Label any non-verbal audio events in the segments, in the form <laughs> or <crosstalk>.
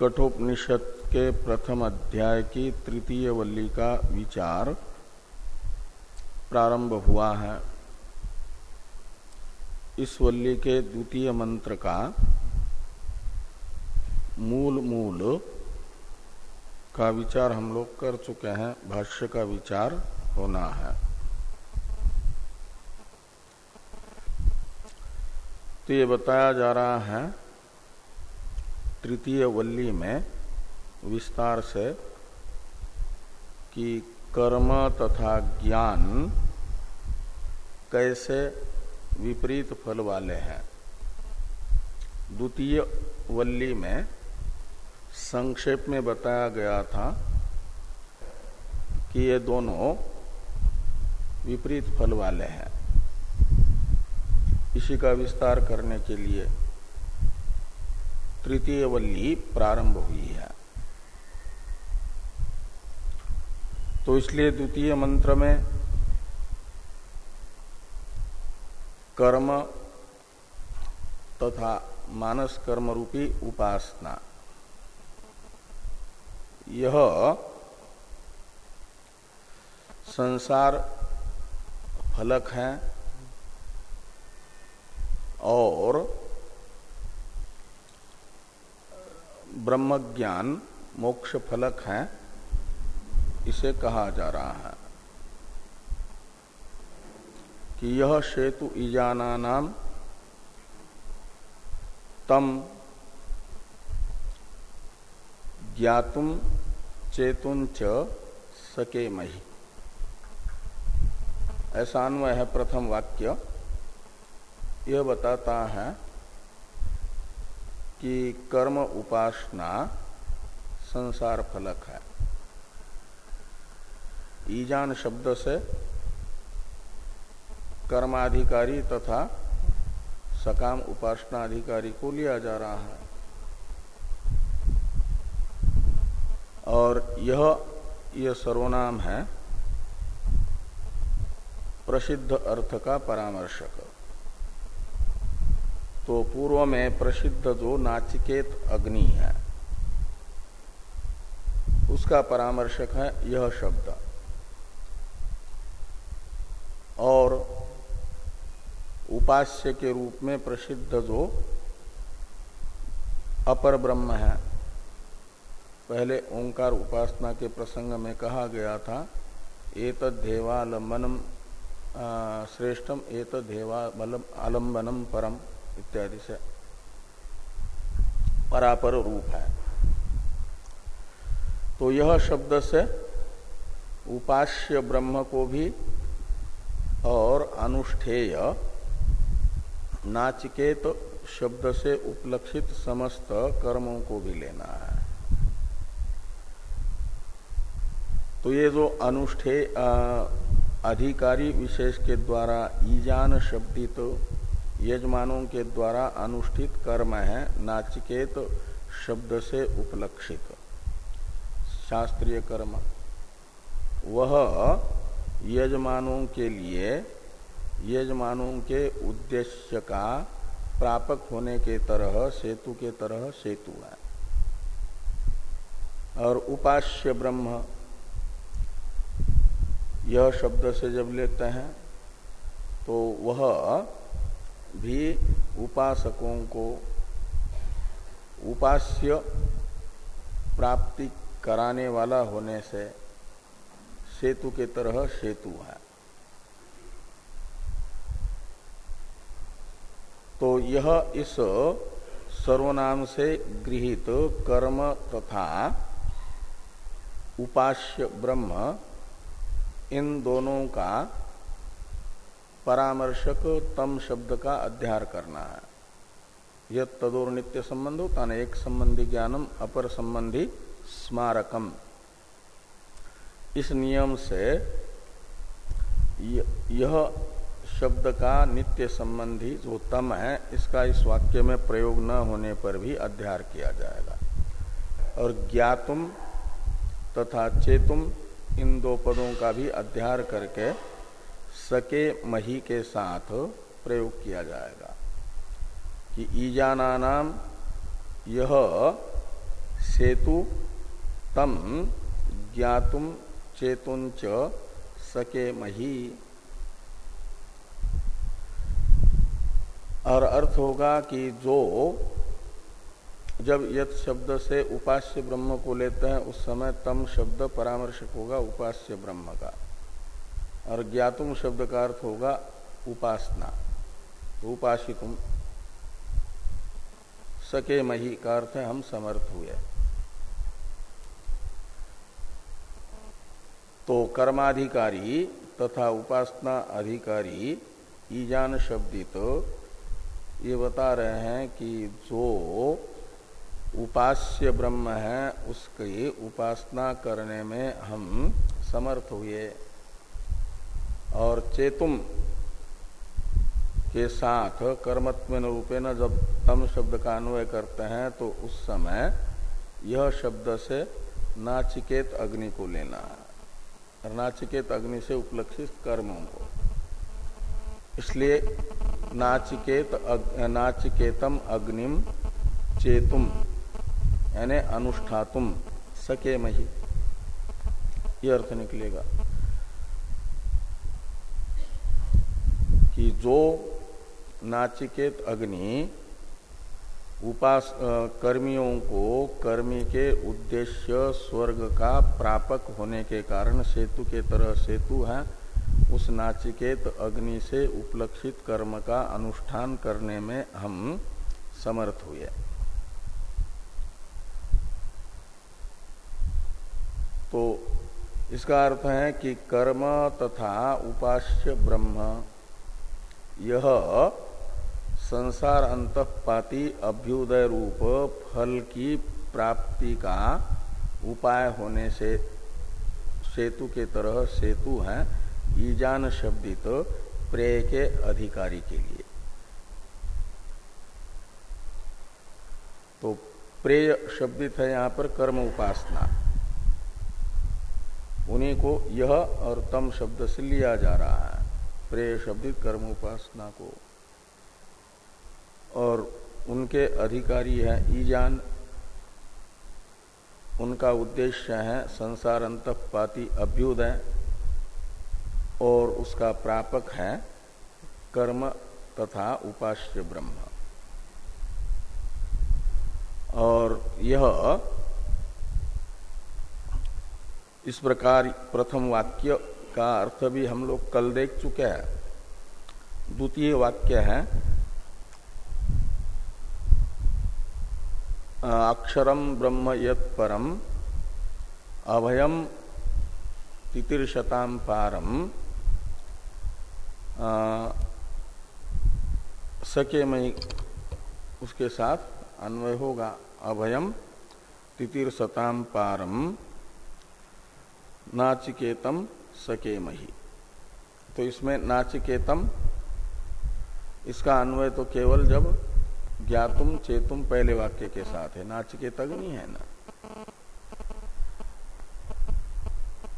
कठोपनिषद के प्रथम अध्याय की तृतीय वल्ली का विचार प्रारंभ हुआ है। इस वल्ली के द्वितीय मंत्र का मूल मूल का विचार हम लोग कर चुके हैं। भाष्य का विचार होना है। तो ये बताया जा रहा है तृतीय वल्ली में विस्तार से कि कर्म तथा ज्ञान कैसे विपरीत फल वाले हैं। द्वितीय वल्ली में संक्षेप में बताया गया था कि ये दोनों विपरीत फल वाले हैं। इसी का विस्तार करने के लिए तृतीय वल्ली प्रारंभ हुई है। तो इसलिए द्वितीय मंत्र में कर्म तथा मानस कर्म रूपी उपासना। यह संसार फलक है और ब्रह्म ज्ञान मोक्ष फलक है, इसे कहा जा रहा है कि यह सेतु ईजाना नाम तम ज्ञातुम चेतुंच सके मही। ऐसा अन्वय है प्रथम वाक्य। यह बताता है कि कर्म उपासना संसार फलक है। ईजान शब्द से कर्माधिकारी तथा सकाम उपासना अधिकारी को लिया जा रहा है। और यह यह सर्वनाम है प्रसिद्ध अर्थ का परामर्शक। तो पूर्व में प्रसिद्ध जो नाचिकेत अग्नि है, उसका परामर्शक है यह शब्द। और उपास्य के रूप में प्रसिद्ध जो अपर ब्रह्म है, पहले ओंकार उपासना के प्रसंग में कहा गया था एतदेवालंबनम श्रेष्ठम एतदेवालम आलंबनम परम। इत्यादि से परापर रूप है। तो यह शब्द से उपास्य ब्रह्म को भी और अनुष्ठेय नाचिकेत शब्द से उपलक्षित समस्त कर्मों को भी लेना है। तो ये जो अनुष्ठे अधिकारी विशेष के द्वारा ईजान शब्दित तो यजमानों के द्वारा अनुष्ठित कर्म है, नाचिकेत शब्द से उपलक्षित। शास्त्रीय कर्म। वह यजमानों के लिए, यजमानों के उद्देश्य का प्रापक होने के तरह, सेतु के तरह सेतु है। और उपास्य ब्रह्म। यह शब्द से जब लेते हैं तो वह भी उपासकों को उपास्य प्राप्ति कराने वाला होने से सेतु के तरह सेतु है। तो यह इस सर्वनाम से गृहित कर्म तथा उपास्य ब्रह्म इन दोनों का परामर्शक तम शब्द का अध्यार करना है। यह तदोर नित्य संबंध होता ना एक संबंधी ज्ञानम, अपर संबंधी स्मारकम। इस नियम से यह शब्द का नित्य संबंधी जो तम है, इसका इस वाक्य में प्रयोग न होने पर भी अध्यार किया जाएगा। और ज्ञातुम तथा चेतुम इन दो पदों का भी अध्यार करके सके मही के साथ प्रयोग किया जाएगा। कि ईजाना नाम यह सेतु तम ज्ञातुम चेतुंच सके मही। और अर्थ होगा कि जो जब यथ शब्द से उपास्य ब्रह्म को लेते हैं, उस समय तम शब्द परामर्शक होगा उपास्य ब्रह्म का। और ज्ञातुम शब्द का अर्थ होगा उपासना। उपासितुम सके मही का अर्थ हम समर्थ हुए। तो कर्माधिकारी तथा उपासना अधिकारी, ईजान शब्दित तो ये बता रहे हैं कि जो उपास्य ब्रह्म है, उसकी उपासना करने में हम समर्थ हुए। और चेतुम के साथ कर्मत्व रूपे न जब तम शब्द का अन्वय करते हैं तो उस समय यह शब्द से नाचिकेत अग्नि को लेना है। और नाचिकेत अग्नि से उपलक्षित कर्मों को। इसलिए नाचिकेत अग, नाचिकेतम अग्निम चेतुम यानी अनुष्ठातुम सके मही। ये अर्थ निकलेगा। कि जो नाचिकेत अग्नि उपास कर्मियों को कर्मी के उद्देश्य स्वर्ग का प्रापक होने के कारण सेतु के तरह सेतु है, उस नाचिकेत अग्नि से उपलक्षित कर्म का अनुष्ठान करने में हम समर्थ हुए। तो इसका अर्थ है कि कर्म तथा उपास्य ब्रह्म यह संसार अंतपाती अभ्युदय रूप फल की प्राप्ति का उपाय होने से सेतु के तरह सेतु है, ईजान शब्दित प्रेय के अधिकारी के लिए। तो प्रेय शब्दित है यहाँ पर कर्म उपासना। उन्हीं को यह और तम शब्द से लिया जा रहा है। प्रेय कर्म उपासना को। और उनके अधिकारी है, ईजान। उनका उद्देश्य है संसार अंतपाती अभ्युदय, और उसका प्रापक है कर्म तथा उपास्य ब्रह्म। और यह इस प्रकार प्रथम वाक्य का अर्थ भी हम लोग कल देख चुके हैं। द्वितीय वाक्य है अक्षरम ब्रह्म यत परम अभयम तितिर्शताम पारम सके मई उसके साथ अन्वय होगा अभयम तितिर्शताम पारम, नाचिकेतम सके मही तो इसमें नाचिकेतम, इसका अन्वय तो केवल जब ज्ञातुम चेतुम पहले वाक्य के साथ है, नाचिकेत अग्नि है ना।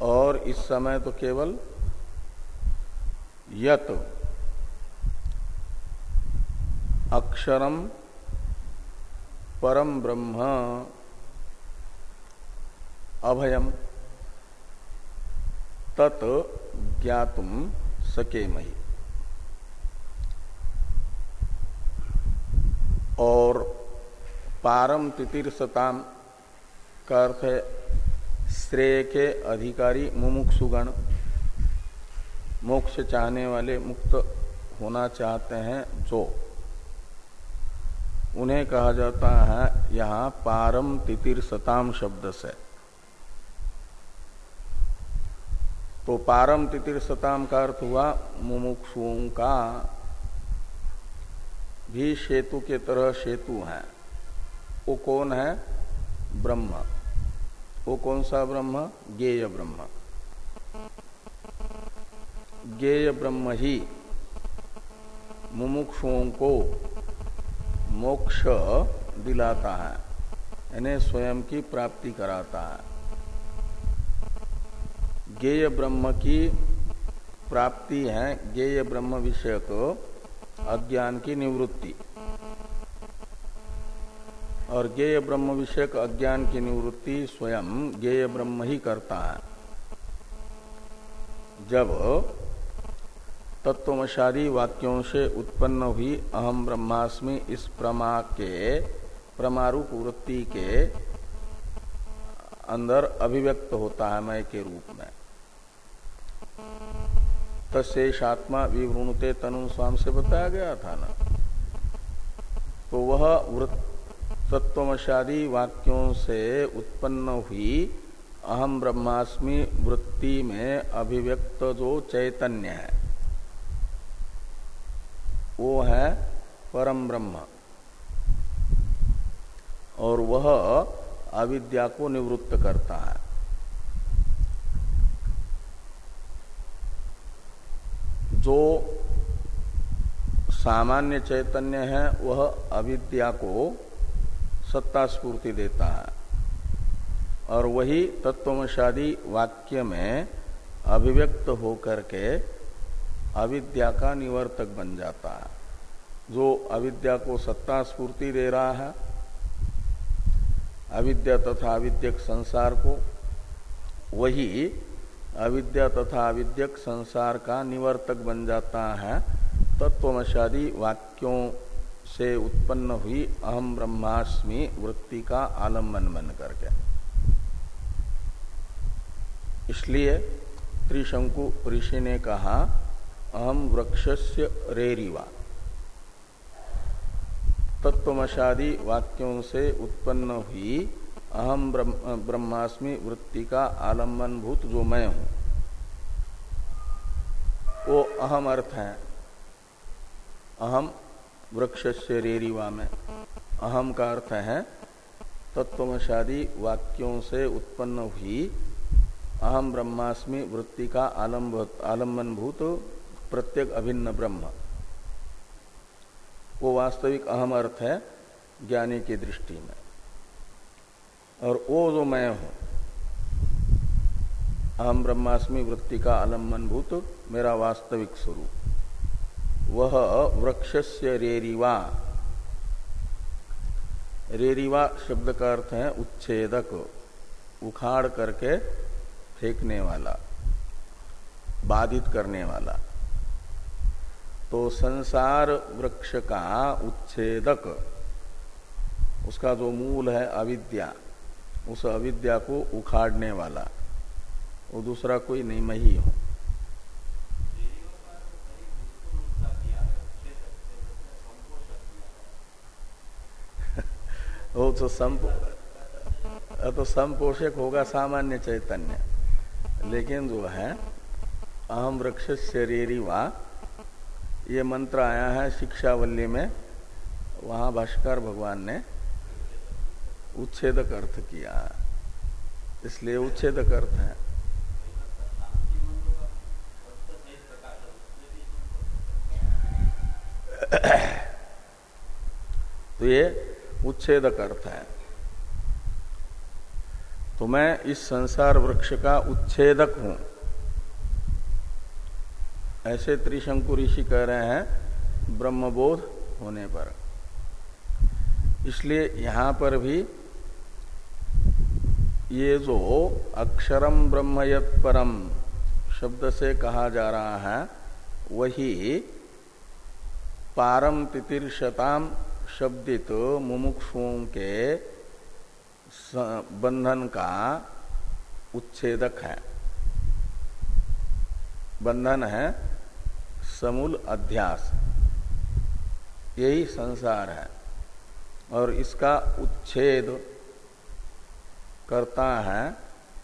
और इस समय तो केवल यत, अक्षरम, परम ब्रह्म, अभयम। तत् ज्ञातुम सके मही और पारम तितीर्षताम का अर्थ है श्रेय के अधिकारी मुमुक्षुगण। मोक्ष चाहने वाले मुक्त होना चाहते हैं जो। उन्हें कहा जाता है यहाँ पारम तितीर्षताम शब्द से। तो पारम तितीर्षताम का अर्थ हुआ मुमुक्षुओं का भी सेतु के तरह सेतु है। वो कौन है? ब्रह्म। वो कौन सा ब्रह्म? गेय ब्रह्म। गेय ब्रह्म ही मुमुक्षुओं को मोक्ष दिलाता है, यानी स्वयं की प्राप्ति कराता है। गेय ब्रह्म की प्राप्ति है गेय ब्रह्म विषय को अज्ञान की निवृत्ति। और ज्ञेय ब्रह्म विषयक अज्ञान की निवृत्ति स्वयं ज्ञेय ब्रह्म ही करता है। जब तत्वमशादी वाक्यों से उत्पन्न हुई अहम ब्रह्मास्मि इस प्रमा के, प्रमारूप वृत्ति के अंदर अभिव्यक्त होता है मय के रूप में। तस्ेषात्मा विवृणुते तनु स्वाम से बताया गया था ना। तो वह तत्वशादी वाक्यों से उत्पन्न हुई अहम ब्रह्मास्मि वृत्ति में अभिव्यक्त जो चैतन्य है। वो है परम ब्रह्म। और वह अविद्या को निवृत्त करता है। जो सामान्य चैतन्य है, वह अविद्या को सत्ता स्फूर्ति देता है। और वही तत्वशादी वाक्य में अभिव्यक्त होकर के अविद्या का निवर्तक बन जाता है। जो अविद्या को सत्ता स्फूर्ति दे रहा है, अविद्या तथा अविद्यक संसार को, वही अविद्या तथा अविद्यक संसार का निवर्तक बन जाता है। तत्वमशादी वाक्यों से उत्पन्न हुई अहम ब्रह्मास्मि वृत्ति का आलंबन बन करके। इसलिए त्रिशंकु ऋषि ने कहा, अहम वृक्षस्य रेरिवा। तत्वमशादी वाक्यों से उत्पन्न हुई अहम ब्रह्मास्मि वृत्ति का आलंबन भूत जो मैं हूँ। वो अहम अर्थ है। अहम वृक्ष से रेरीवा में। अहम का अर्थ है तत्वशादी वाक्यों से उत्पन्न हुई अहम ब्रह्मास्मि वृत्ति का आलम्ब आलंबन भूत प्रत्येक अभिन्न ब्रह्म। वो वास्तविक अहम अर्थ है ज्ञानी की दृष्टि में। और वो जो मैं हूँ, अहम ब्रह्मास्मि वृत्ति का आलंबन भूत, मेरा वास्तविक स्वरूप। वह वृक्षस्य रेरिवा। रेरिवा शब्द का अर्थ है उच्छेदक, उखाड़ करके फेंकने वाला, बाधित करने वाला। तो संसार वृक्ष का उच्छेदक, उसका जो मूल है अविद्या उस अविद्या को उखाड़ने वाला। वो दूसरा कोई नहीं, मैं ही हूँ। <laughs> वो तो संप तो संपोषक होगा सामान्य चैतन्य। लेकिन जो है, अहम वृक्ष शरीरी वा, ये मंत्र आया है शिक्षावल्ली में, वहाँ भाष्कर भगवान ने उच्छेदक अर्थ किया। इसलिए उच्छेदक अर्थ है। तो ये उच्छेदक अर्थ है। तो मैं इस संसार वृक्ष का उच्छेदक हूँ। ऐसे त्रिशंकु ऋषि कह रहे हैं, ब्रह्मबोध होने पर। इसलिए यहाँ पर भी ये जो अक्षरम ब्रह्म परम शब्द से कहा जा रहा है, वही पारम तितिर्शताम शब्दित मुमुक्षुओं के बंधन का उच्छेदक है। बंधन है समूल अध्यास। यही संसार है। और इसका उच्छेद करता है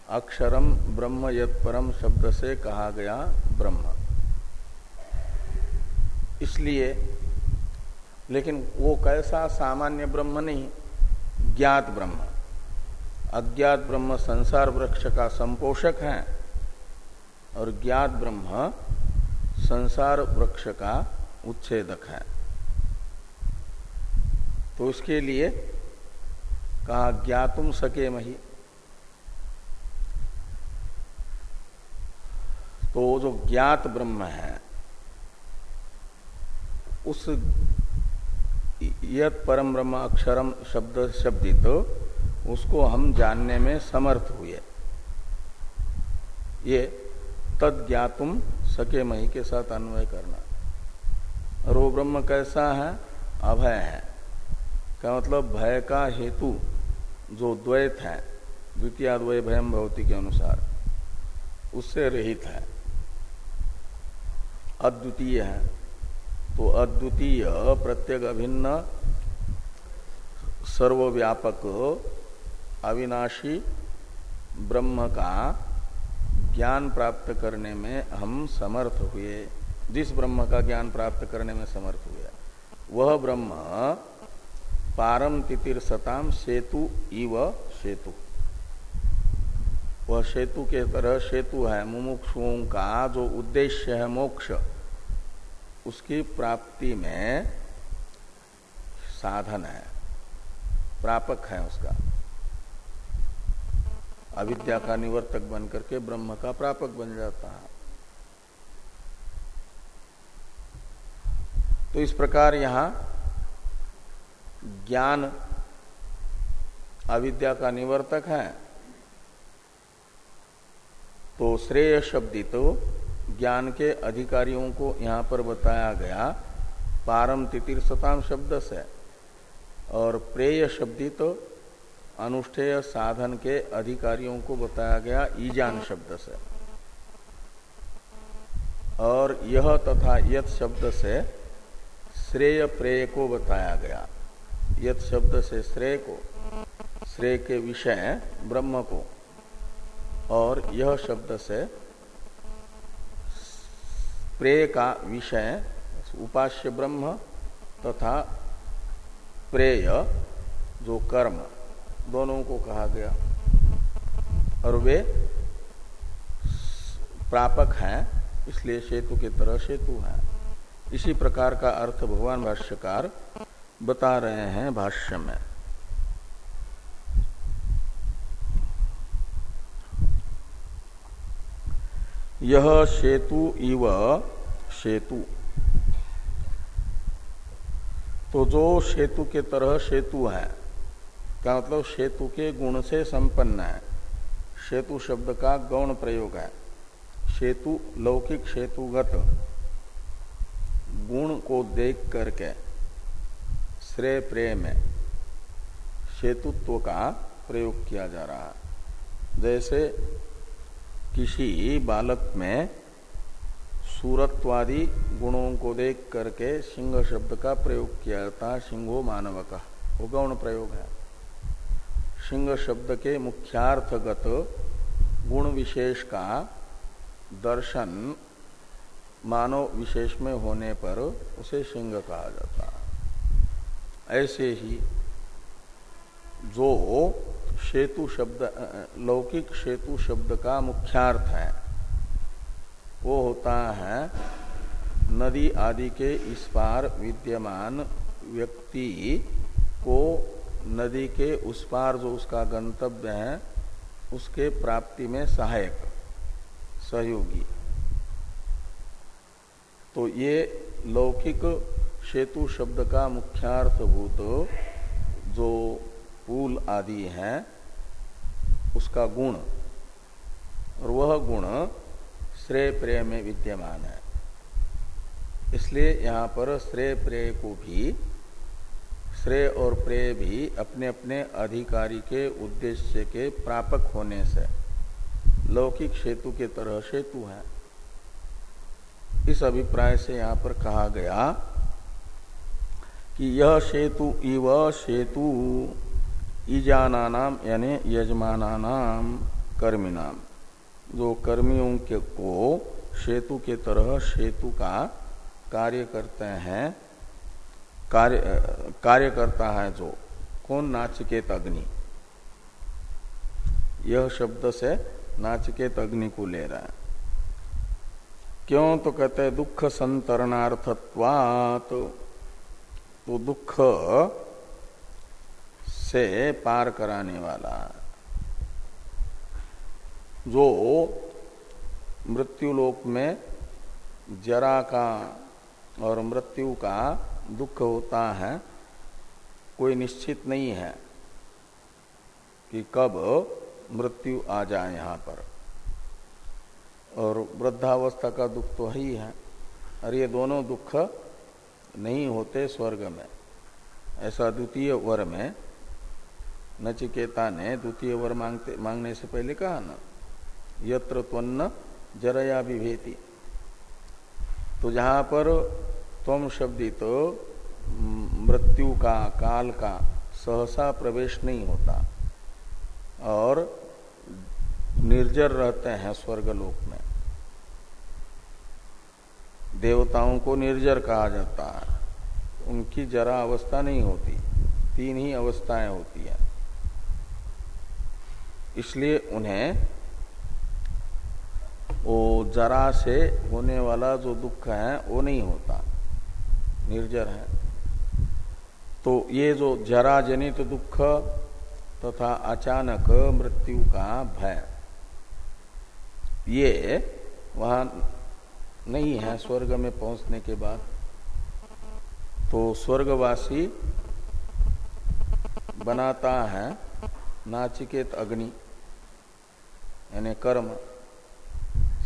अक्षरम ब्रह्म यद परम शब्द से कहा गया ब्रह्म। इसलिए, लेकिन वो कैसा सामान्य ब्रह्म नहीं, ज्ञात ब्रह्म। अज्ञात ब्रह्म संसार वृक्ष का संपोषक है, और ज्ञात ब्रह्म संसार वृक्ष का उच्छेदक है। तो उसके लिए कहा ज्ञातुम सके मही। तो वो जो ज्ञात ब्रह्म है, उस यद परम ब्रह्म अक्षरम शब्द शब्दित तो उसको हम जानने में समर्थ हुए। ये तद ज्ञातुम सके मही के साथ अन्वय करना। वो ब्रह्म कैसा है? अभय है। क्या मतलब? भय का हेतु जो द्वैत है द्वितीय द्वय भयम भवती के अनुसार, उससे रहित है। अद्वितीय है। तो अद्वितीय प्रत्येक अभिन्न सर्वव्यापक अविनाशी ब्रह्म का ज्ञान प्राप्त करने में हम समर्थ हुए। जिस ब्रह्म का ज्ञान प्राप्त करने में समर्थ हुए। वह ब्रह्म पारम तितिर सताम सेतु इव सेतु। वह सेतु के तरह सेतु है, मुमुक्षुओं का जो उद्देश्य है मोक्ष। उसकी प्राप्ति में साधन है, प्रापक है उसका। अविद्या का निवर्तक बन करके ब्रह्म का प्रापक बन जाता है। तो इस प्रकार यहाँ ज्ञान अविद्या का निवर्तक है तो श्रेय शब्दी तो ज्ञान के अधिकारियों को यहाँ पर बताया गया, पारम तितिर सताम शब्द से। और प्रेय शब्दी तो अनुष्ठेय साधन के अधिकारियों को बताया गया, ईजान शब्द से। और यह तथा यत शब्द से श्रेय प्रेय को बताया गया। यत शब्द से श्रेय को, श्रेय के विषय ब्रह्म को। और यह शब्द से प्रेय का विषय उपास्य ब्रह्म तथा प्रेय, जो कर्म, दोनों को कहा गया। और वे प्रापक हैं, इसलिए सेतु के तरह सेतु है। इसी प्रकार का अर्थ भगवान भाष्यकार बता रहे हैं भाष्य में। यह सेतु इव सेतु। तो जो सेतु के तरह सेतु है का मतलब सेतु के गुण से संपन्न है? सेतु शब्द का गौण प्रयोग है। सेतु लौकिक सेतुगत गुण को देख करके, श्रेय प्रेय में सेतुत्व का प्रयोग किया जा रहा है। जैसे किसी बालक में सूरत्वादि गुणों को देख करके सिंह शब्द का प्रयोग किया जाता सिंहो मानव का वो गौण प्रयोग है। सिंह शब्द के मुख्यार्थगत गुण विशेष का दर्शन मानव विशेष में होने पर उसे सिंह कहा जाता ऐसे ही जो सेतु शब्द लौकिक सेतु शब्द का मुख्यार्थ है। वो होता है, नदी आदि के इस पार विद्यमान व्यक्ति को नदी के उस पार जो उसका गंतव्य है, उसके प्राप्ति में सहायक, सहयोगी। तो ये लौकिक सेतु शब्द का मुख्यार्थभूत जो पुल आदि है, उसका गुण, और वह गुण श्रेय प्रेय में विद्यमान है। इसलिए यहाँ पर श्रेय प्रेय को भी, श्रेय और प्रेय भी अपने अपने अधिकारी के उद्देश्य के प्रापक होने से लौकिक सेतु के तरह सेतु है। इस अभिप्राय से यहाँ पर कहा गया कि यह सेतु इव सेतु। ईजाना नाम यानी यजमाना नाम कर्मिनाम। जो कर्मियों के, को सेतु के तरह सेतु का कार्य करते हैं, कार्य कार्य करता है जो, कौन? नाचिकेत अग्नि। यह शब्द से नाचिकेत अग्नि को ले रहा है। क्यों? तो कहते दुख संतरणार्थत्वात। तो दुख से पार कराने वाला जो मृत्युलोक में जरा का और मृत्यु का दुख होता है, कोई निश्चित नहीं है कि कब मृत्यु आ जाए यहाँ पर। और वृद्धावस्था का दुख तो ही है। और ये दोनों दुख नहीं होते स्वर्ग में। ऐसा द्वितीय वर में नचिकेता ने द्वितीय वर मांगते मांगने से पहले कहा ना यत्र त्वन्न जरया विभेति. तो जहाँ पर तम शब्दित तो मृत्यु का, काल का सहसा प्रवेश नहीं होता और निर्जर रहते हैं स्वर्गलोक में। देवताओं को निर्जर कहा जाता है। उनकी जरा अवस्था नहीं होती, तीन ही अवस्थाएँ होती हैं। इसलिए उन्हें वो जरा से होने वाला जो दुख है, वो नहीं होता। निर्जर है। तो ये जो जरा जनित दुख तथा तो अचानक मृत्यु का भय, ये वहाँ नहीं है स्वर्ग में पहुँचने के बाद। तो स्वर्गवासी बनाता है नाचिकेत अग्नि, यानी कर्म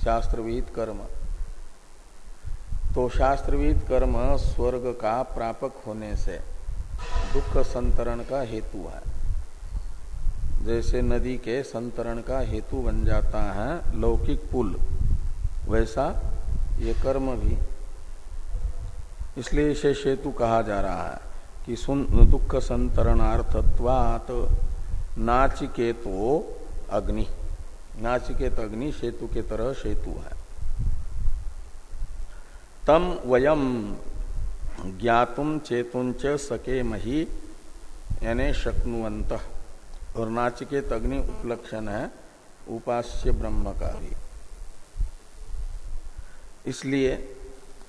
शास्त्रविहित कर्म। तो शास्त्रविहित कर्म स्वर्ग का प्रापक होने से दुख संतरण का हेतु है। जैसे नदी के संतरण का हेतु बन जाता है लौकिक पुल, वैसा ये कर्म भी। इसलिए इसे सेतु कहा जा रहा है कि सुन दुख संतरणार्थत्वात नाचिकेतो अग्नि। नाचिकेत अग्नि सेतु के तरह सेतु है। तम वयम ज्ञातुम चेतुंच सके मही, यानी शक्नुवंत। और नाचिकेत अग्नि उपलक्षण है, उपास्य ब्रह्म का भी इसलिए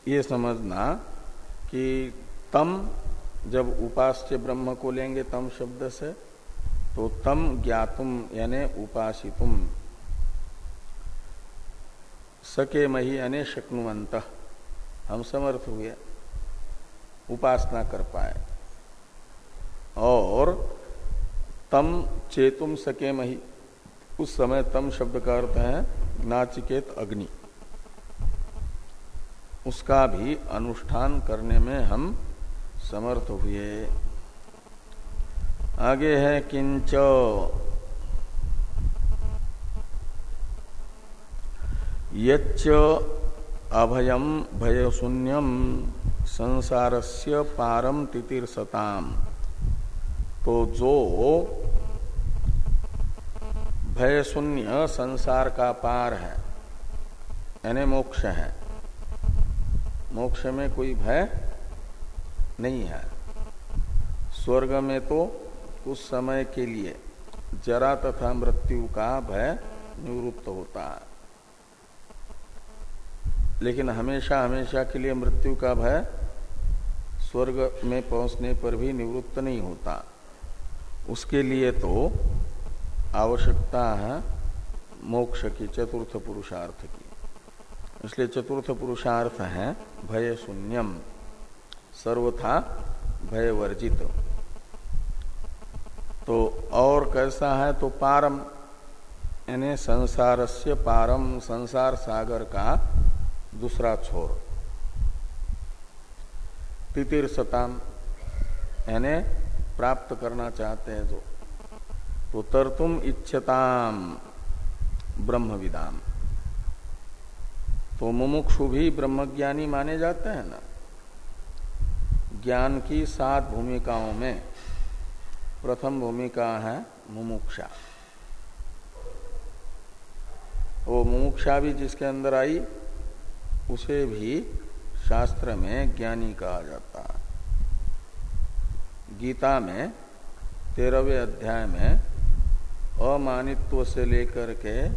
ये समझना कि तम जब उपास्य ब्रह्म को लेंगे तम शब्द से तो तम ज्ञातुम, यानि उपासितुम। सके मही, यानी शक्नुवंत। हम समर्थ हुए, उपासना कर पाए। और तम चेतुम सके मही, उस समय तम शब्द का अर्थ है नाचिकेत अग्नि। उसका भी अनुष्ठान करने में हम समर्थ हुए। आगे है किंच। अभयम भय शून्यम संसारस्य पारम तितिर्सताम। तो जो भय शून्य संसार का पार है, यानी मोक्ष है। मोक्ष में कोई भय नहीं है। स्वर्ग में तो कुछ समय के लिए जरा तथा मृत्यु का भय निवृत्त होता है। लेकिन हमेशा हमेशा के लिए मृत्यु का भय स्वर्ग में पहुँचने पर भी निवृत्त नहीं होता। उसके लिए तो आवश्यकता है मोक्ष की, चतुर्थ पुरुषार्थ की। इसलिए चतुर्थ पुरुषार्थ है भय शून्यम सर्वथा भय वर्जित तो और कैसा है तो पारम, यानी संसार से पारम, संसार सागर का दूसरा छोर। तितिर सताम यानी प्राप्त करना चाहते हैं जो। तो तरतुम इच्छताम ब्रह्म विदाम तो मुमुक्षु भी ब्रह्मज्ञानी माने जाते हैं ना। ज्ञान की सात भूमिकाओं में प्रथम भूमिका है मुमुक्षा। वो मुमुक्षा भी जिसके अंदर आई, उसे भी शास्त्र में ज्ञानी कहा जाता है। गीता में, तेरहवें अध्याय में, अमानित्व से लेकर के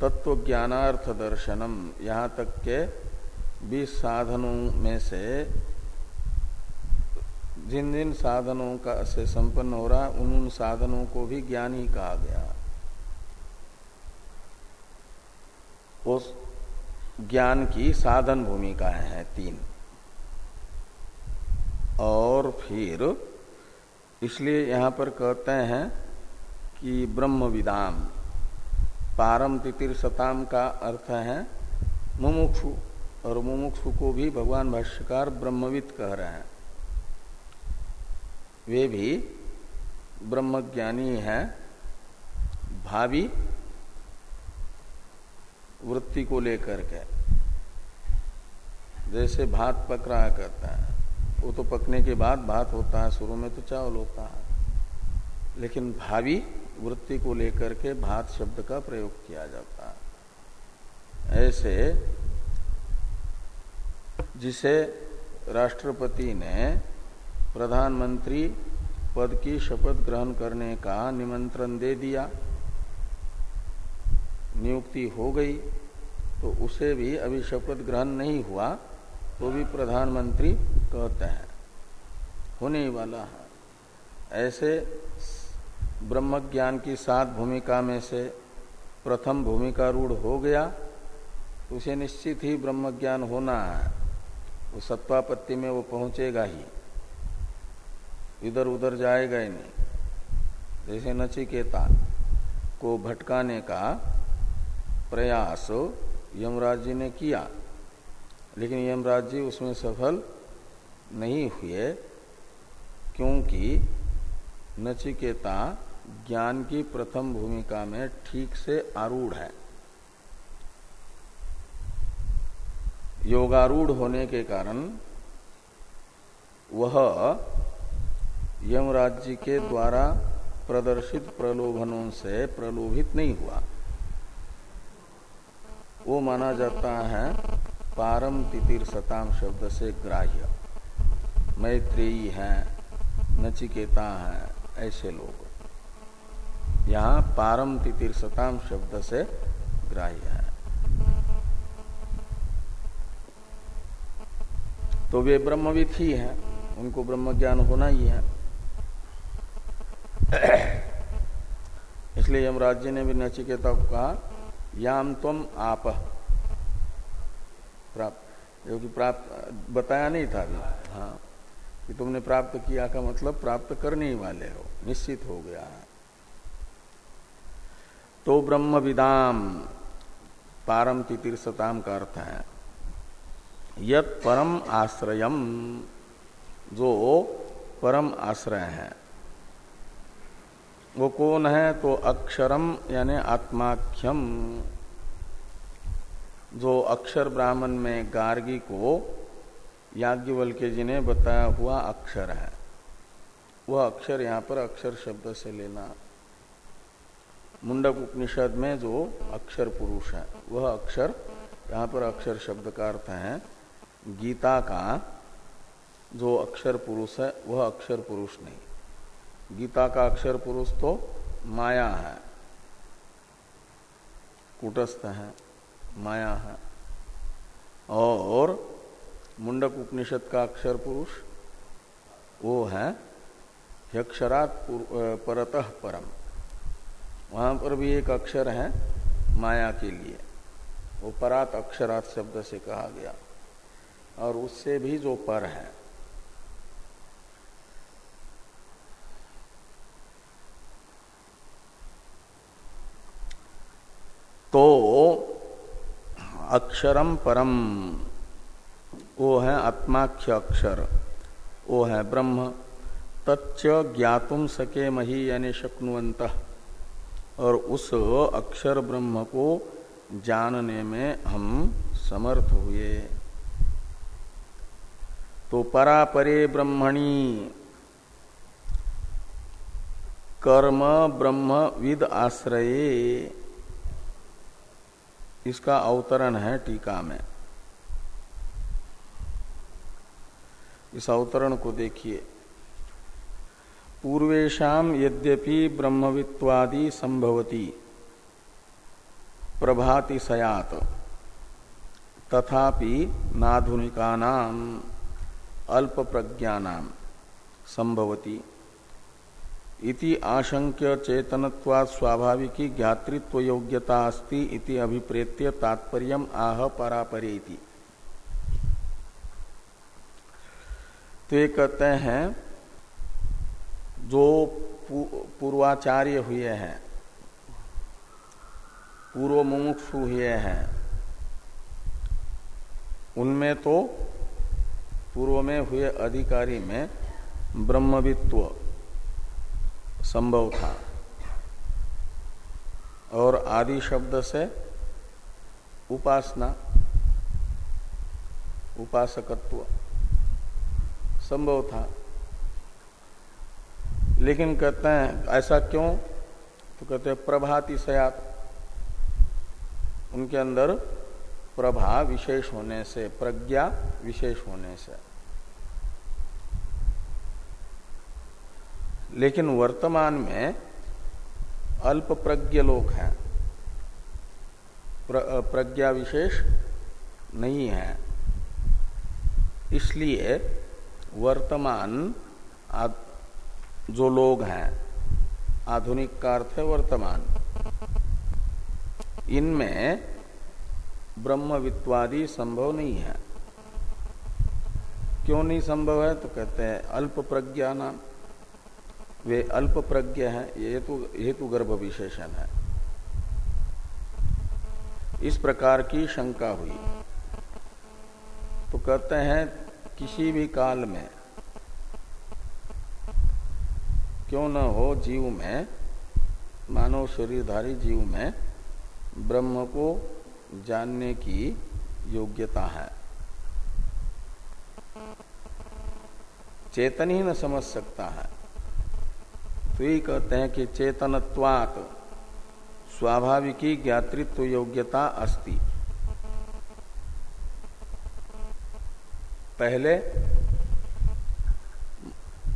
तत्व ज्ञानार्थ दर्शनम, यहाँ तक के बीस साधनों में से जिन जिन साधनों का से संपन्न हो रहा उन उन साधनों को भी ज्ञानी कहा गया। उस ज्ञान की साधन भूमिका है तीन। और फिर इसलिए यहाँ पर कहते हैं कि ब्रह्म विदाम पारम तितिर सताम का अर्थ है मुमुक्षु, और मुमुक्षु को भी भगवान भाष्यकार ब्रह्मविद कह रहे हैं। वे भी ब्रह्मज्ञानी हैं, भावी वृत्ति को लेकर के। जैसे भात पक रहा करता है, वो तो पकने के बाद भात होता है, शुरू में तो चावल होता है। लेकिन भावी वृत्ति को लेकर के भात शब्द का प्रयोग किया जाता है। ऐसे जिसे राष्ट्रपति ने प्रधानमंत्री पद की शपथ ग्रहण करने का निमंत्रण दे दिया। नियुक्ति हो गई तो उसे भी अभी शपथ ग्रहण नहीं हुआ तो भी प्रधानमंत्री कहते हैं। होने वाला है। ऐसे ब्रह्म ज्ञान की सात भूमिका में से प्रथम भूमिका रूढ़ हो गया तो उसे निश्चित ही ब्रह्म ज्ञान होना है। वो सत्वापत्ति में वो पहुंचेगा ही। इधर उधर जाएगा ही नहीं। जैसे नचिकेता को भटकाने का प्रयास यमराज जी ने किया, लेकिन यमराज जी उसमें सफल नहीं हुए, क्योंकि नचिकेता ज्ञान की प्रथम भूमिका में ठीक से आरूढ़ है। योगारूढ़ होने के कारण वह यमराज्य के द्वारा प्रदर्शित प्रलोभनों से प्रलोभित नहीं हुआ। वो माना जाता है पारम तितिर सताम शब्द से ग्राह्य। मैत्रेयी है, नचिकेता है, ऐसे लोग। यहाँ पारम तितिर सताम शब्द से ग्राह्य है। तो वे ब्रह्मविद ही हैं, उनको ब्रह्म ज्ञान होना ही है। <coughs> इसलिए यमराज जी ने भी नचिकेता को कहा, याम तुम आप। प्राप्त, जो कि प्राप्त, बताया नहीं था अभी। हाँ कि तुमने प्राप्त किया का मतलब प्राप्त करने ही वाले हो, निश्चित हो गया। है तो ब्रह्म विदाम, पारम तितीर्षताम का अर्थ है, यत परम आश्रयम, जो परम आश्रय है। वो कौन है? तो अक्षरम, यानी आत्माख्यम। जो अक्षर ब्राह्मण में गार्गी को याज्ञवल्क्य जी ने बताया हुआ अक्षर है। वह अक्षर यहाँ पर अक्षर शब्द से लेना। मुंडक उपनिषद में जो अक्षर पुरुष है, वह अक्षर यहाँ पर अक्षर शब्द का अर्थ है, गीता का जो अक्षर पुरुष है, वह अक्षर पुरुष नहीं। गीता का अक्षर पुरुष तो माया है। कुटस्थ है, माया है। और मुंडक उपनिषद का अक्षर पुरुष, वो है यक्षरात परतः परम। वहाँ पर भी एक अक्षर है माया के लिए। वो परात अक्षरात शब्द से कहा गया। और उससे भी जो पर है। तो अक्षरम परम। वो है आत्माख्य अक्षर। वो है ब्रह्म। तच्च ज्ञातुम सके मही यानी शक्नुवंत और उस अक्षर ब्रह्म को जानने में हम समर्थ हुए। तो परापरे ब्रह्मणी। कर्म ब्रह्म विद आश्रये। इसका अवतरण है टीका में। इस अवतरण को देखिए। पूर्वेशम यद्यपि ब्रह्मवित्वादि संभवती, प्रभाति सयात, तथापि नाधुनिका अल्प प्रज्ञानाम संभवती। इति आशंक्य चेतनत्वा स्वाभाविकी ज्ञातृत्व योग्यता अस्ति इति अभिप्रेत्य तात्पर्य आह परापरेति तो ये कहते हैं, जो पूर्वाचार्य हुए हैं पूर्व मुमुक्षु हुए हैं, उनमें तो पूर्व में हुए अधिकारी में ब्रह्मवित्व संभव था। और आदि शब्द से उपासना, उपासकत्व संभव था। लेकिन कहते हैं, ऐसा क्यों? तो कहते हैं, प्रभाति सयात। उनके अंदर प्रभा विशेष होने से, प्रज्ञा विशेष होने से। लेकिन वर्तमान में अल्प प्रज्ञ लोग हैं। प्र, प्रज्ञा विशेष नहीं है। इसलिए वर्तमान जो लोग हैं आधुनिक का अर्थ है वर्तमान। इनमें ब्रह्मवित्वादि संभव नहीं है। क्यों नहीं संभव है? तो कहते हैं अल्प प्रज्ञा नाम वे अल्प प्रज्ञ हैं, हेतु हेतु गर्भ विशेषण है। इस प्रकार की शंका हुई। तो कहते हैं, किसी भी काल में क्यों न हो जीव में, मानव शरीरधारी जीव में, ब्रह्म को जानने की योग्यता है। चेतन ही न समझ सकता है। तो ये कहते हैं कि चेतनत्वात स्वाभाविकी ज्ञातृत्व योग्यता अस्ति। पहले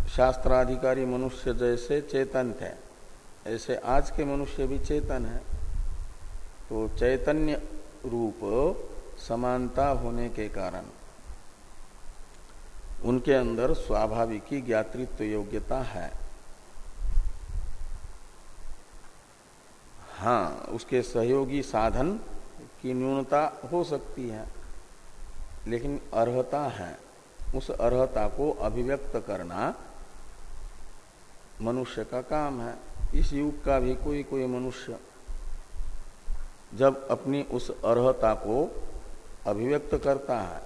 शास्त्राधिकारी मनुष्य जैसे चेतन थे, ऐसे आज के मनुष्य भी चेतन है। तो चैतन्य रूप समानता होने के कारण उनके अंदर स्वाभाविकी ज्ञातृत्व योग्यता है। हाँ उसके सहयोगी साधन की न्यूनता हो सकती है, लेकिन अर्हता है। उस अर्हता को अभिव्यक्त करना मनुष्य का काम है। इस युग का भी कोई कोई मनुष्य जब अपनी उस अर्हता को अभिव्यक्त करता है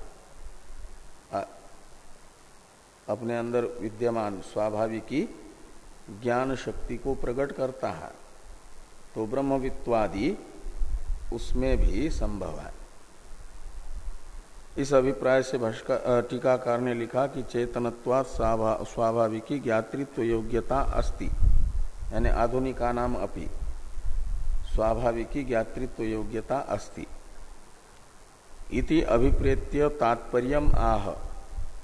अपने अंदर विद्यमान स्वाभाविकी ज्ञान शक्ति को प्रकट करता है तो ब्रह्मवित्वादि उसमें भी संभव है। इस अभिप्राय से टीकाकार ने लिखा कि चेतनत्वा स्वाभाविकी ज्ञातृत्व योग्यता अस्ति। यानी आधुनिका नाम अपि स्वाभाविकी ज्ञातृत्व योग्यता अस्ति। इति अभिप्रेत्य तात्पर्य आह।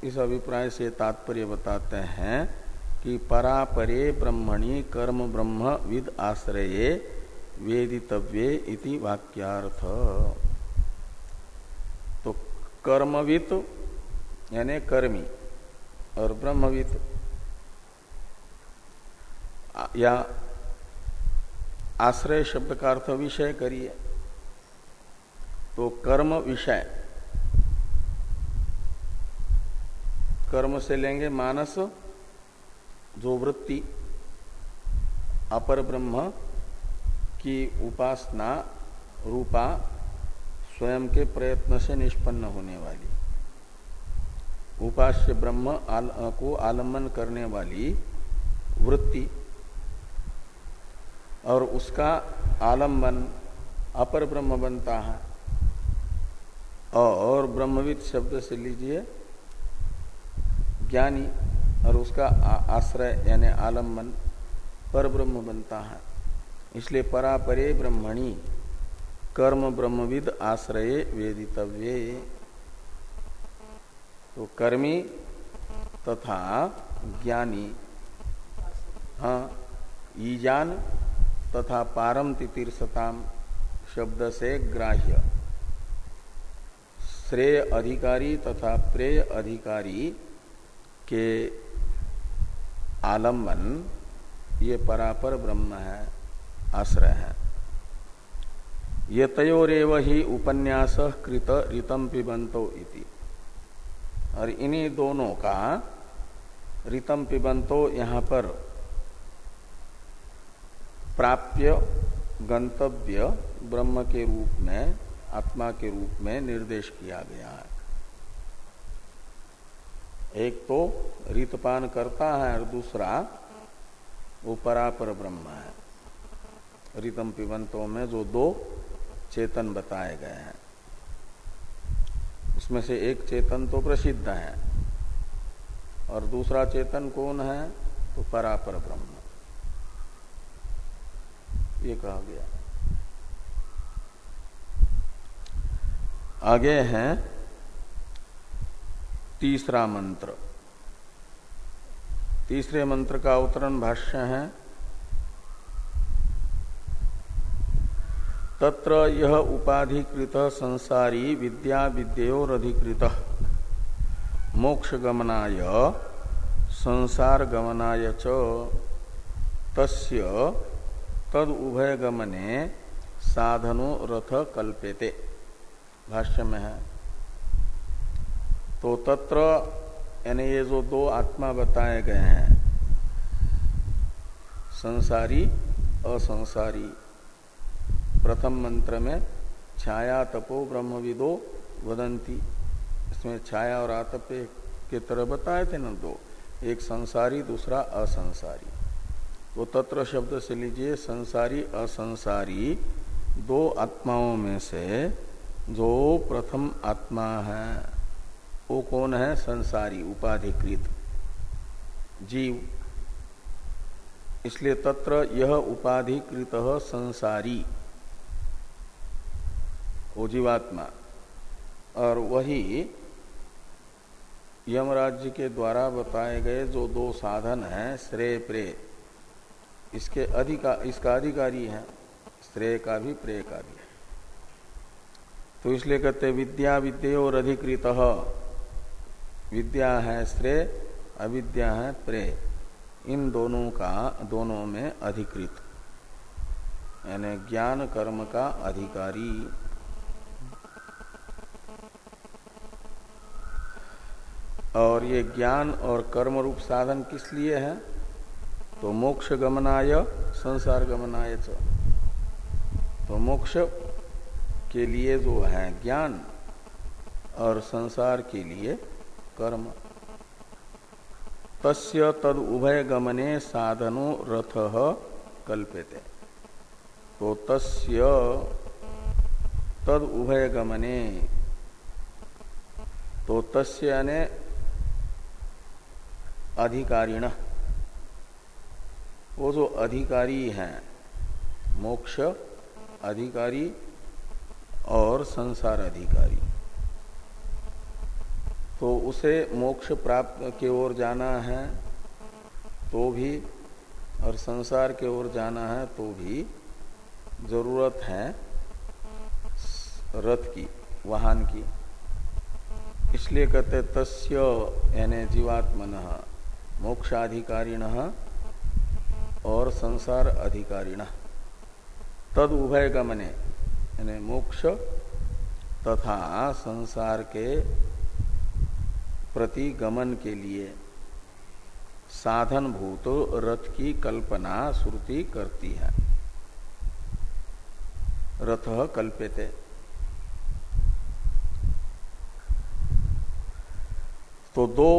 इस अभिप्राय से तात्पर्य बताते हैं कि परापरे ब्रह्मणि कर्म ब्रह्म विद आश्रये वेदितव्ये इति वाक्यार्थ। तो कर्मवित, यानी कर्मी, और ब्रह्मवित। या आश्रय शब्द का अर्थ विषय करिए। तो कर्म विषय। कर्म से लेंगे मानस, जो वृत्ति, अपर ब्रह्म की उपासना रूपा स्वयं के प्रयत्न से निष्पन्न होने वाली। उपास्य ब्रह्म आल, को आलंबन करने वाली वृत्ति और उसका आलंबन अपर ब्रह्म बनता है। और ब्रह्मविद शब्द से लीजिए ज्ञानी और उसका आश्रय यानी आलंबन पर ब्रह्म बनता है। इसलिए परापरे ब्रह्मणी, कर्म ब्रह्मविद आश्रय वेदितव्य। तो कर्मी तथा ज्ञानी हाँ ईजान तथा पारम तितीर्षताम शब्द से ग्राह्य। श्रेय अधिकारी तथा प्रेय अधिकारी के आलंबन, ये परापर ब्रह्म है। आश्रय है। ये तयोरव ही उपन्यास कृत रितम पिबंतो इति। और इन्हीं दोनों का रितम पिबंतो यहाँ पर प्राप्य गंतव्य ब्रह्म के रूप में, आत्मा के रूप में निर्देश किया गया है। एक तो रितपान करता है और दूसरा वो परापर ब्रह्म है। रितम पिबंतों में जो दो चेतन बताए गए हैं। उसमें से एक चेतन तो प्रसिद्ध है और दूसरा चेतन कौन है? तो परापर ब्रह्म। ये कहा गया। आगे है तीसरा मंत्र। तीसरे मंत्र का अवतरण भाष्य है। तत्र यह उपाधिकृत संसारी विद्या विद्योरधिकृत। मोक्ष गमनाय संसार गमनाय च तस्य तद उभय गमने साधनो रथ कल्पेते भाष्य में है। तो तत्र यानी ये जो दो आत्मा बताए गए हैं, संसारी, असंसारी प्रथम मंत्र में छाया तपो ब्रह्मविदो वदंती। इसमें छाया और आतपे के तरह बताए थे ना दो। एक संसारी, दूसरा असंसारी। वो तत्र शब्द से लीजिए, संसारी, असंसारी, दो आत्माओं में से जो प्रथम आत्मा है, वो कौन है? संसारी, उपाधिकृत। जीव। इसलिए तत्र यह उपाधिकृत संसारी। वो जीवात्मा और वही यमराज्य के द्वारा बताए गए जो दो साधन हैं, श्रेय प्रे इसके अधिका, इसका अधिकारी है, श्रेय का भी प्रेय का भी। तो इसलिए कहते, विद्या विद्या और अधिकृत। विद्या है श्रेय, अविद्या है प्रेय। इन दोनों का, दोनों में अधिकृत। यानी ज्ञान कर्म का अधिकारी। और ये ज्ञान और कर्म रूप साधन किस लिए है? तो मोक्ष गमनाय, संसार गमनाय तो मोक्ष के लिए जो है ज्ञान और संसार के लिए कर्म। तस्य तद उभय गमने साधनो रथ कल्पते तो तस्य तद उभय गमने। तो तस्य यानी अधिकारिण। वो जो अधिकारी हैं, मोक्ष अधिकारी और संसार अधिकारी। तो उसे मोक्ष प्राप्त की ओर जाना है तो भी, और संसार की ओर जाना है तो भी ज़रूरत है रथ की, वाहन की। इसलिए कहते तस्य यानी जीवात्मन। मोक्षाधिकारिण और संसार अधिकारिण। तद उभय गमने, यानी मोक्ष तथा संसार के प्रति गमन के लिए साधन भूत रथ की कल्पना श्रुति करती है। रथ कल्पते। तो दो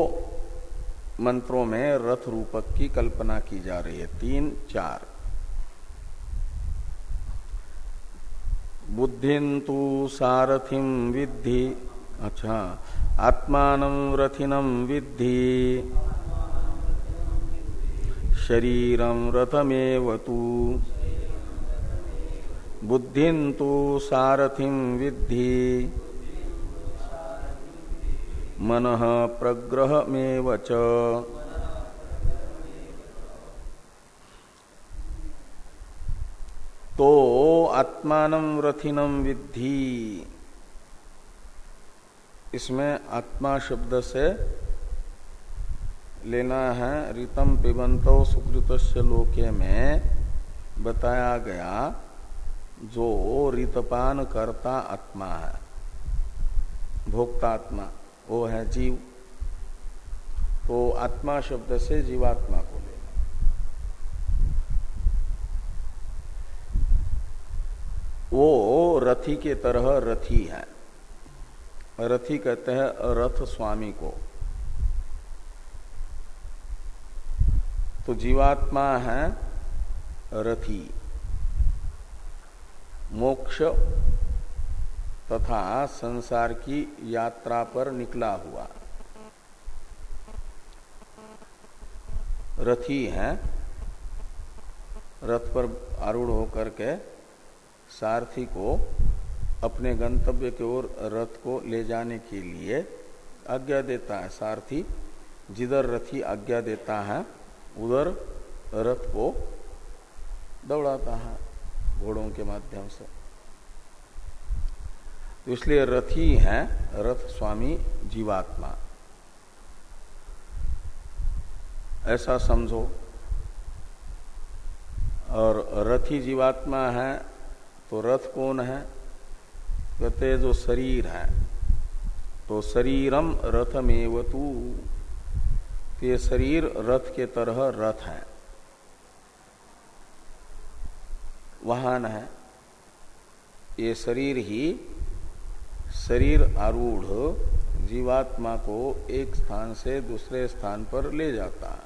मंत्रों में रथ रूपक की कल्पना की जा रही है। तीन, चार। बुद्धिन्तु सारथिम विद्धि। अच्छा आत्मान रथिनम विद्धि। शरीरम रथमेव तु। बुद्धिन्तु सारथिम विद्धि। मन प्रग्रह में तो आत्मान रथिनम विद्धि। इसमें आत्मा शब्द से लेना है, रितम पिबंत सुकृत लोके में बताया गया जो रितपान करता आत्मा है भोक्तात्मा वो है जीव तो आत्मा शब्द से जीवात्मा को लेना। वो रथी के तरह रथी है। रथी कहते हैं रथ स्वामी को। तो जीवात्मा है रथी। मोक्ष तथा संसार की यात्रा पर निकला हुआ। रथी है रथ पर आरूढ़ होकर के सारथी को अपने गंतव्य की ओर रथ को ले जाने के लिए आज्ञा देता है। सारथी जिधर रथी आज्ञा देता है, उधर रथ को दौड़ाता है घोड़ों के माध्यम से। तो इसलिए रथी है रथ स्वामी जीवात्मा। ऐसा समझो। और रथी जीवात्मा है तो रथ कौन है? कहते जो शरीर है। तो शरीरम रथमेव तू तो ये शरीर रथ के तरह रथ है। वाहन है। ये शरीर ही शरीर आरूढ़ जीवात्मा को एक स्थान से दूसरे स्थान पर ले जाता है।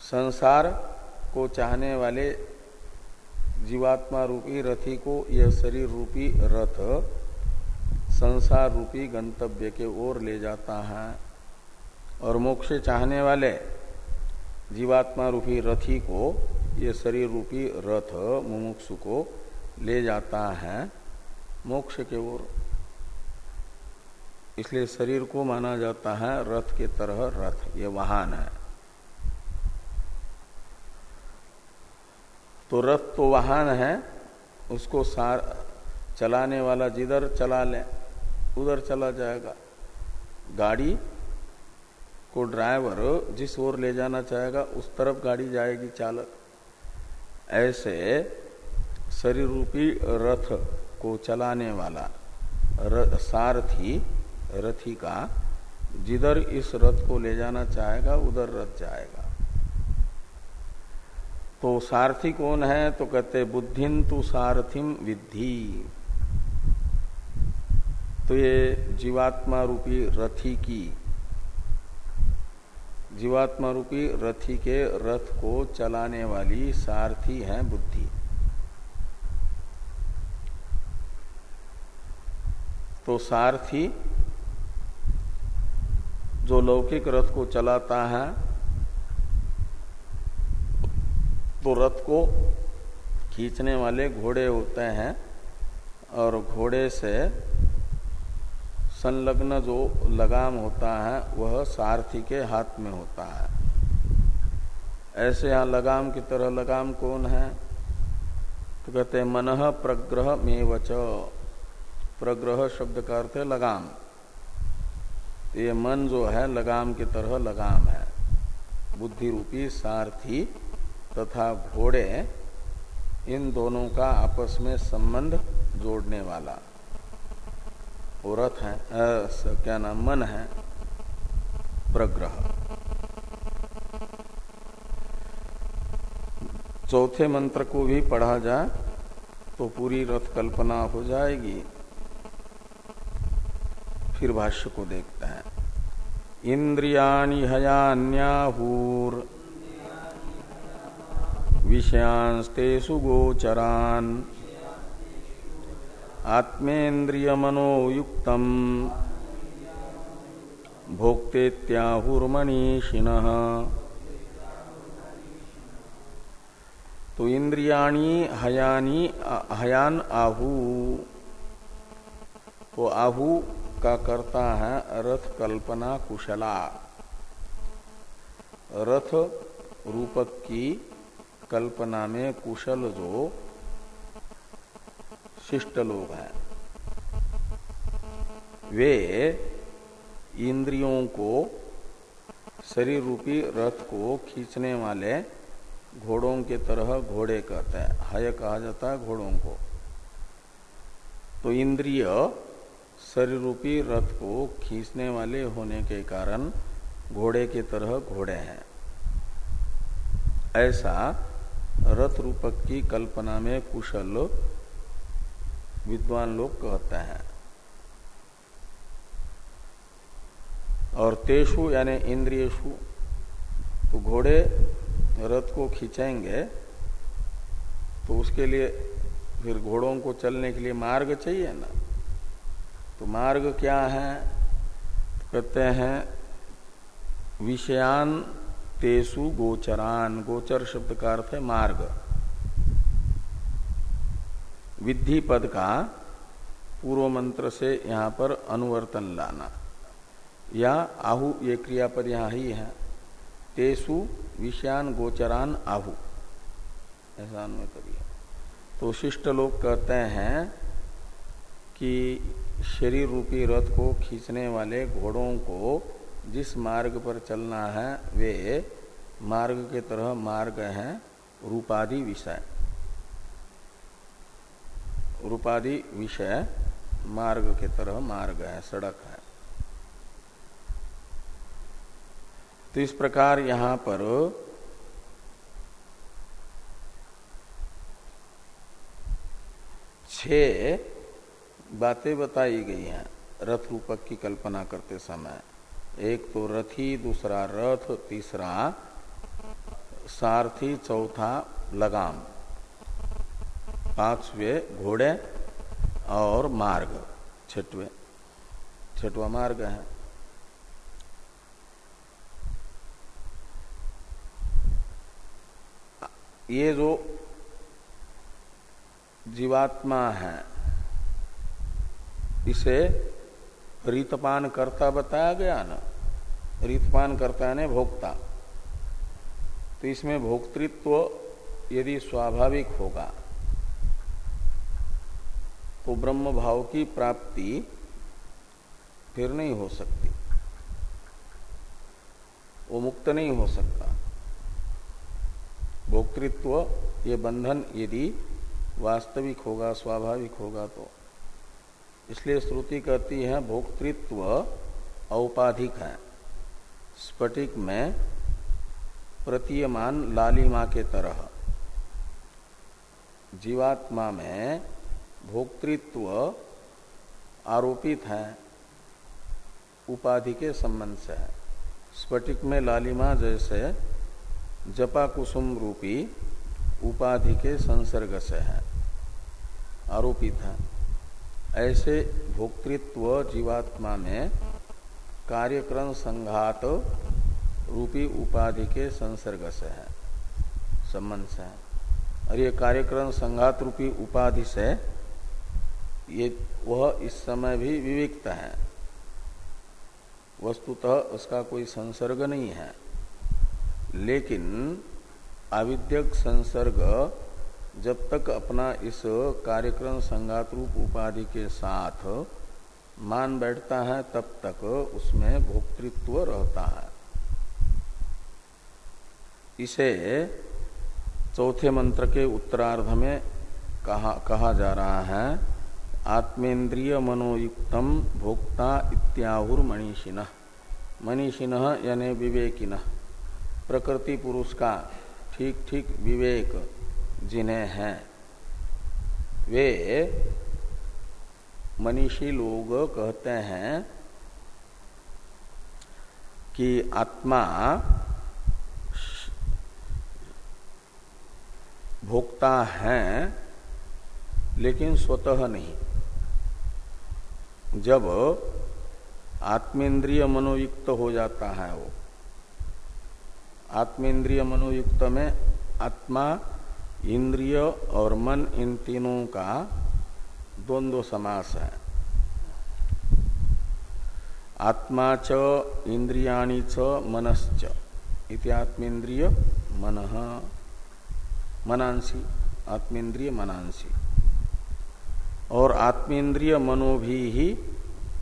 संसार को चाहने वाले जीवात्मा रूपी रथी को यह शरीर रूपी रथ संसार रूपी गंतव्य के ओर ले जाता है। और मोक्ष चाहने वाले जीवात्मा रूपी रथी को यह शरीर रूपी रथ मुमुक्षु को ले जाता है मोक्ष के ओर। इसलिए शरीर को माना जाता है रथ के तरह रथ, ये वाहन है। तो रथ तो वाहन है, उसको सार चलाने वाला जिधर चला ले, उधर चला जाएगा। गाड़ी को ड्राइवर जिस ओर ले जाना चाहेगा, उस तरफ़ गाड़ी जाएगी चालक। ऐसे शरीर रूपी रथ को चलाने वाला र, सारथी रथी का जिधर इस रथ को ले जाना चाहेगा उधर रथ जाएगा। तो सारथी कौन है? तो कहते बुद्धिन तु सारथिम विद्धि। तो ये जीवात्मा रूपी रथी की जीवात्मा रूपी रथी के रथ को चलाने वाली सारथी है बुद्धि। तो सारथी जो लौकिक रथ को चलाता है तो रथ को खींचने वाले घोड़े होते हैं और घोड़े से संलग्न जो लगाम होता है, वह सारथी के हाथ में होता है। ऐसे यहाँ लगाम की तरह लगाम कौन है? तो कहते हैं, मन प्रग्रह में वच प्रग्रह शब्द का अर्थ है लगाम। ये मन जो है लगाम की तरह लगाम है। बुद्धि रूपी सारथी तथा घोड़े इन दोनों का आपस में संबंध जोड़ने वाला। रथ है आ, क्या नाम मन है। प्रग्रह। चौथे मंत्र को भी पढ़ा जाए तो पूरी रथ कल्पना हो जाएगी। फिर भाष्य को देखते हैं। इंद्रियाणी हयान्याहूर। विषयांस्ते सुगोचरान। आत्मेन्द्रिय मनोयुक्त भोक्तेत्याहुर्मनीषिण। तो इंद्रियाणी हयानी, हयान आहु। तो आहु का करता है रथ कल्पना कुशला। रथ रूपक की कल्पना में कुशल जो शिष्ट लोग हैं। वे इंद्रियों को, शरीर रूपी रथ को खींचने वाले घोड़ों के तरह घोड़े कहते हैं। हय कहा जाता है घोड़ों को। तो इंद्रिय शरीर रूपी रथ को खींचने वाले होने के कारण घोड़े के तरह घोड़े हैं। ऐसा रथ रूपक की कल्पना में कुशल विद्वान लोग कहते हैं। और तेषु यानी इंद्रियशु तो घोड़े रथ को खींचेंगे तो उसके लिए फिर घोड़ों को चलने के लिए मार्ग चाहिए ना? तो मार्ग क्या है? कहते हैं, विषयान तेसु गोचरान। गोचर शब्द का अर्थ है मार्ग। विधि पद का पूर्व मंत्र से यहाँ पर अनुवर्तन लाना। या आहु, ये क्रियापद यहाँ ही है। तेसु, विषयान, गोचरान, आहु। ऐसा अन्वय करिए। तो शिष्ट लोग कहते हैं कि शरीर रूपी रथ को खींचने वाले घोड़ों को जिस मार्ग पर चलना है, वे मार्ग के तरह मार्ग है, रूपादि विषय। रूपादि विषय मार्ग के तरह मार्ग है, सड़क है। तो इस प्रकार यहाँ पर छह बातें बताई गई हैं, रथ रूपक की कल्पना करते समय। एक तो रथी दूसरा रथ, तीसरा सारथी, चौथा लगाम। पांचवे घोड़े और मार्ग, छठवे। छठवा मार्ग है। ये जो जीवात्मा है इसे रीतपान करता बताया गया ना? रीतपान करता ने भोक्ता। तो इसमें भोक्तृत्व यदि स्वाभाविक होगा तो ब्रह्म भाव की प्राप्ति फिर नहीं हो सकती। वो मुक्त नहीं हो सकता। भोक्तृत्व ये बंधन यदि वास्तविक होगा, स्वाभाविक होगा तो। इसलिए श्रुति कहती है, भोक्तृत्व औपाधिक है। स्फटिक में प्रतीयमान लालिमा के तरह। जीवात्मा में भोक्तृत्व आरोपित है, उपाधि के संबंध से है। स्फटिक में लालिमा जैसे जपा कुसुम रूपी उपाधि के संसर्ग से है, आरोपित है। ऐसे भोक्तृत्व जीवात्मा में कार्यक्रम संघात रूपी उपाधि के संसर्ग से है, संबंध से है। और ये कार्यक्रम संघात रूपी उपाधि से ये, वह इस समय भी विविक्त है। वस्तुतः उसका कोई संसर्ग नहीं है। लेकिन आविद्यक संसर्ग जब तक अपना इस कार्यक्रम संगात रूप उपाधि के साथ मान बैठता है, तब तक उसमें भोक्तृत्व रहता है। इसे चौथे मंत्र के उत्तरार्ध में कहा कहा जा रहा है आत्मेन्द्रिय मनोयुक्तम भोक्ता इत्याहुर मनीषिण मनीषिण यानी विवेकिन। प्रकृति पुरुष का ठीक ठीक विवेक जिन्हें हैं। वे मनीषी लोग कहते हैं कि आत्मा भोक्ता है, लेकिन स्वतः नहीं। जब आत्मेंद्रिय मनोयुक्त हो जाता है वो, आत्मेंद्रिय मनोयुक्त में आत्मा इंद्रिय और मन इन तीनों का द्वंद्व समास है। आत्मा च, इंद्रियाणी च, मनश्च। इति मन। मनांसी, आत्मेन्द्रिय मनांसी। और आत्मेन्द्रिय मनो भी ही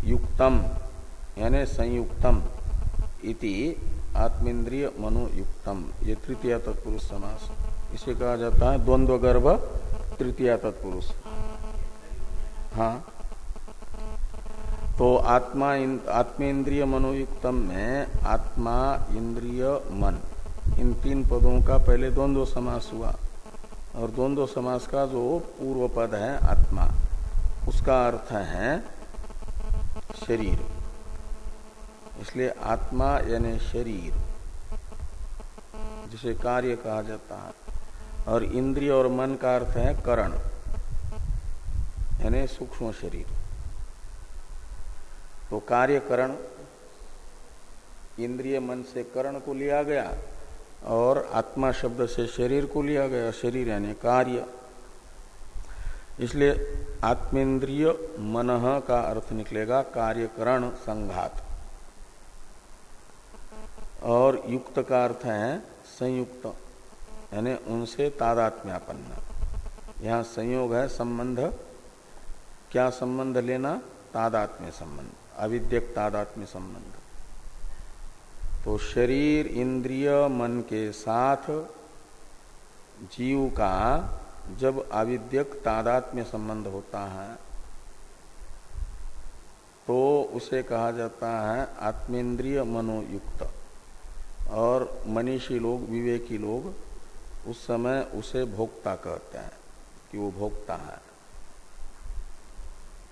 युक्तम, यानी संयुक्तम इति आत्मेन्द्रिय मनोयुक्तम ये तृतीय तत्पुरुष समास। इसे कहा जाता है द्वंद्व गर्भ तृतीय तत्पुरुष। हाँ। तो आत्मा आत्मेन्द्रिय मनोयुक्तम में आत्मा, इंद्रिय, मन, इन तीन पदों का पहले द्वंद्व समास हुआ। और द्वंद्व समास का जो पूर्व पद है आत्मा, उसका अर्थ है शरीर। इसलिए आत्मा यानी शरीर, जिसे कार्य कहा जाता है। और इंद्रिय और मन का अर्थ है करण, यानी सूक्ष्म शरीर। तो कार्य करण, इंद्रिय मन से करण को लिया गया और आत्मा शब्द से शरीर को लिया गया, शरीर यानी कार्य। इसलिए आत्मेन्द्रिय मन का अर्थ निकलेगा कार्यकरण संघात। और युक्त का अर्थ है संयुक्त। यानी उनसे तादात्म्यापन्न। यहाँ संयोग है संबंध। क्या संबंध लेना? तादात्म्य संबंध। अविद्यक तादात्म्य संबंध। तो शरीर, इंद्रिय, मन के साथ जीव का जब अविद्यक तादात्म्य संबंध होता है तो उसे कहा जाता है आत्मेंद्रिय मनोयुक्त। और मनीषी लोग, विवेकी लोग उस समय उसे भोक्ता कहते हैं, कि वो भोक्ता है।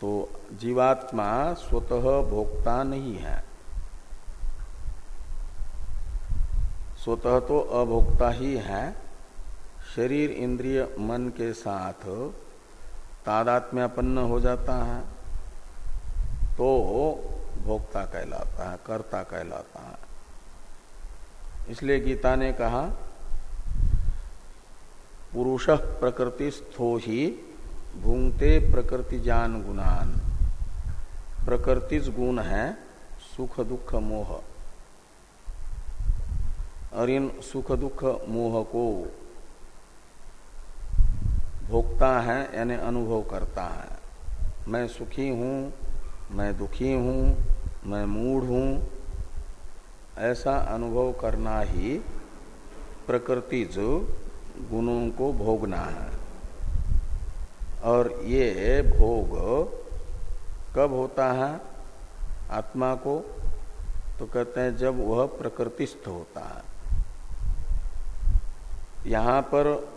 तो जीवात्मा स्वतः भोक्ता नहीं है। स्वतः तो अभोक्ता ही है। शरीर, इंद्रिय, मन के साथ तादात्म्यपन्न हो जाता है। तो भोक्ता कहलाता है, कर्ता कहलाता है। इसलिए गीता ने कहा पुरुष प्रकृति स्थो ही भूंगते प्रकृति जान गुणान प्रकृतिज गुण है, सुख, दुख, मोह। और इन सुख, दुख, मोह को भोगता है, यानी अनुभव करता है। मैं सुखी हूँ, मैं दुखी हूँ, मैं मूढ़ हूँ, ऐसा अनुभव करना ही प्रकृति जो गुणों को भोगना है। और ये भोग कब होता है? आत्मा को? तो कहते हैं जब वह प्रकृतिस्थ होता है। यहाँ पर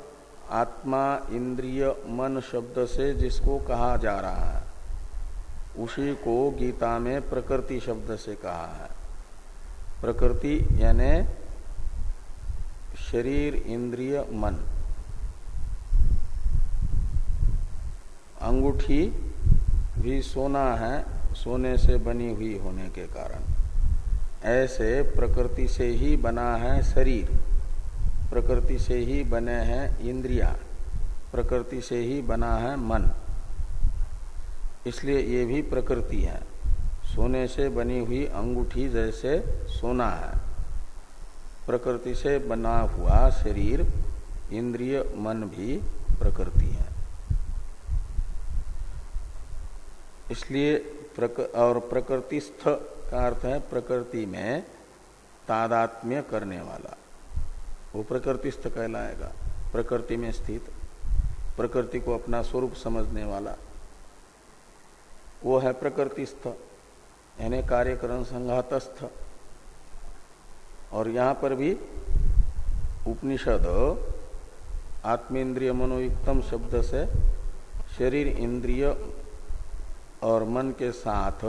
आत्मा इंद्रिय मन शब्द से जिसको कहा जा रहा है, उसी को गीता में प्रकृति शब्द से कहा है। प्रकृति यानी शरीर, इंद्रिय, मन। अंगूठी भी सोना है, सोने से बनी हुई होने के कारण। ऐसे प्रकृति से ही बना है शरीर। प्रकृति से ही बने हैं इंद्रिया। प्रकृति से ही बना है मन। इसलिए ये भी प्रकृति है। सोने से बनी हुई अंगूठी जैसे सोना है। प्रकृति से बना हुआ शरीर इंद्रिय मन भी प्रकृति है। इसलिए प्रक, और प्रकृतिस्थ का अर्थ है प्रकृति में तादात्म्य करने वाला। वो प्रकृतिस्थ कहलाएगा प्रकृति में स्थित प्रकृति को अपना स्वरूप समझने वाला। वो है प्रकृतिस्थ यानी कार्यकरण संघातस्थ। और यहाँ पर भी उपनिषद आत्मेन्द्रिय मनोयुक्तम शब्द से शरीर इंद्रिय और मन के साथ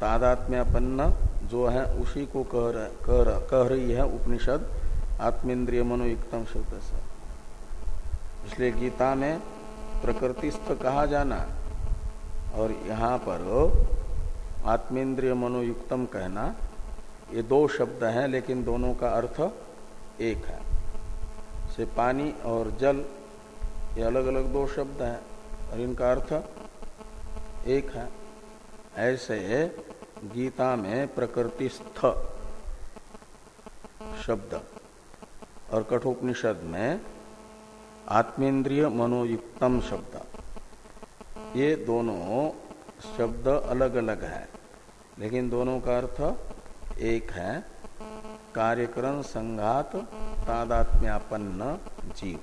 तादात्म्यपन्न जो है उसी को कह रह, कह, रही है उपनिषद आत्मेन्द्रिय मनोयुक्तम शब्द से। इसलिए गीता में प्रकृतिस्थ कहा जाना और यहाँ पर आत्मेन्द्रिय मनोयुक्तम कहना ये दो शब्द हैं, लेकिन दोनों का अर्थ एक है। से पानी और जल, ये अलग अलग दो शब्द हैं, और इनका अर्थ एक है। ऐसे गीता में प्रकृति स्थ शब्द और कठोपनिषद में आत्मेंद्रिय मनोयुक्तम शब्द, ये दोनों शब्द अलग अलग है, लेकिन दोनों का अर्थ एक है कार्यक्रम संघात तादात्म्यापन्न जीव।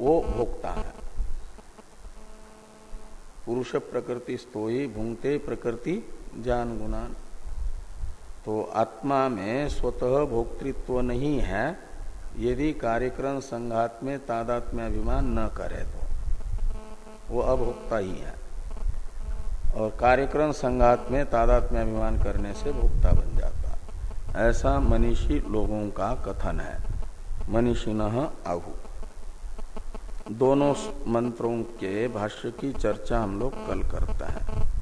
वो भोक्ता है। पुरुष प्रकृति स्तो ही भूंगते प्रकृति जान गुणान तो आत्मा में स्वतः भोक्तृत्व नहीं है, यदि कार्यक्रम संघात में तादात्म्य अभिमान न करे तो। वो अभोक्ता ही है। और कार्यक्रम संघात में तादात्म्य अभिमान करने से भोक्ता बन जाता। ऐसा मनीषी लोगों का कथन है। मनीषी न आहु। दोनों मंत्रों के भाष्य की चर्चा हम लोग कल करते हैं।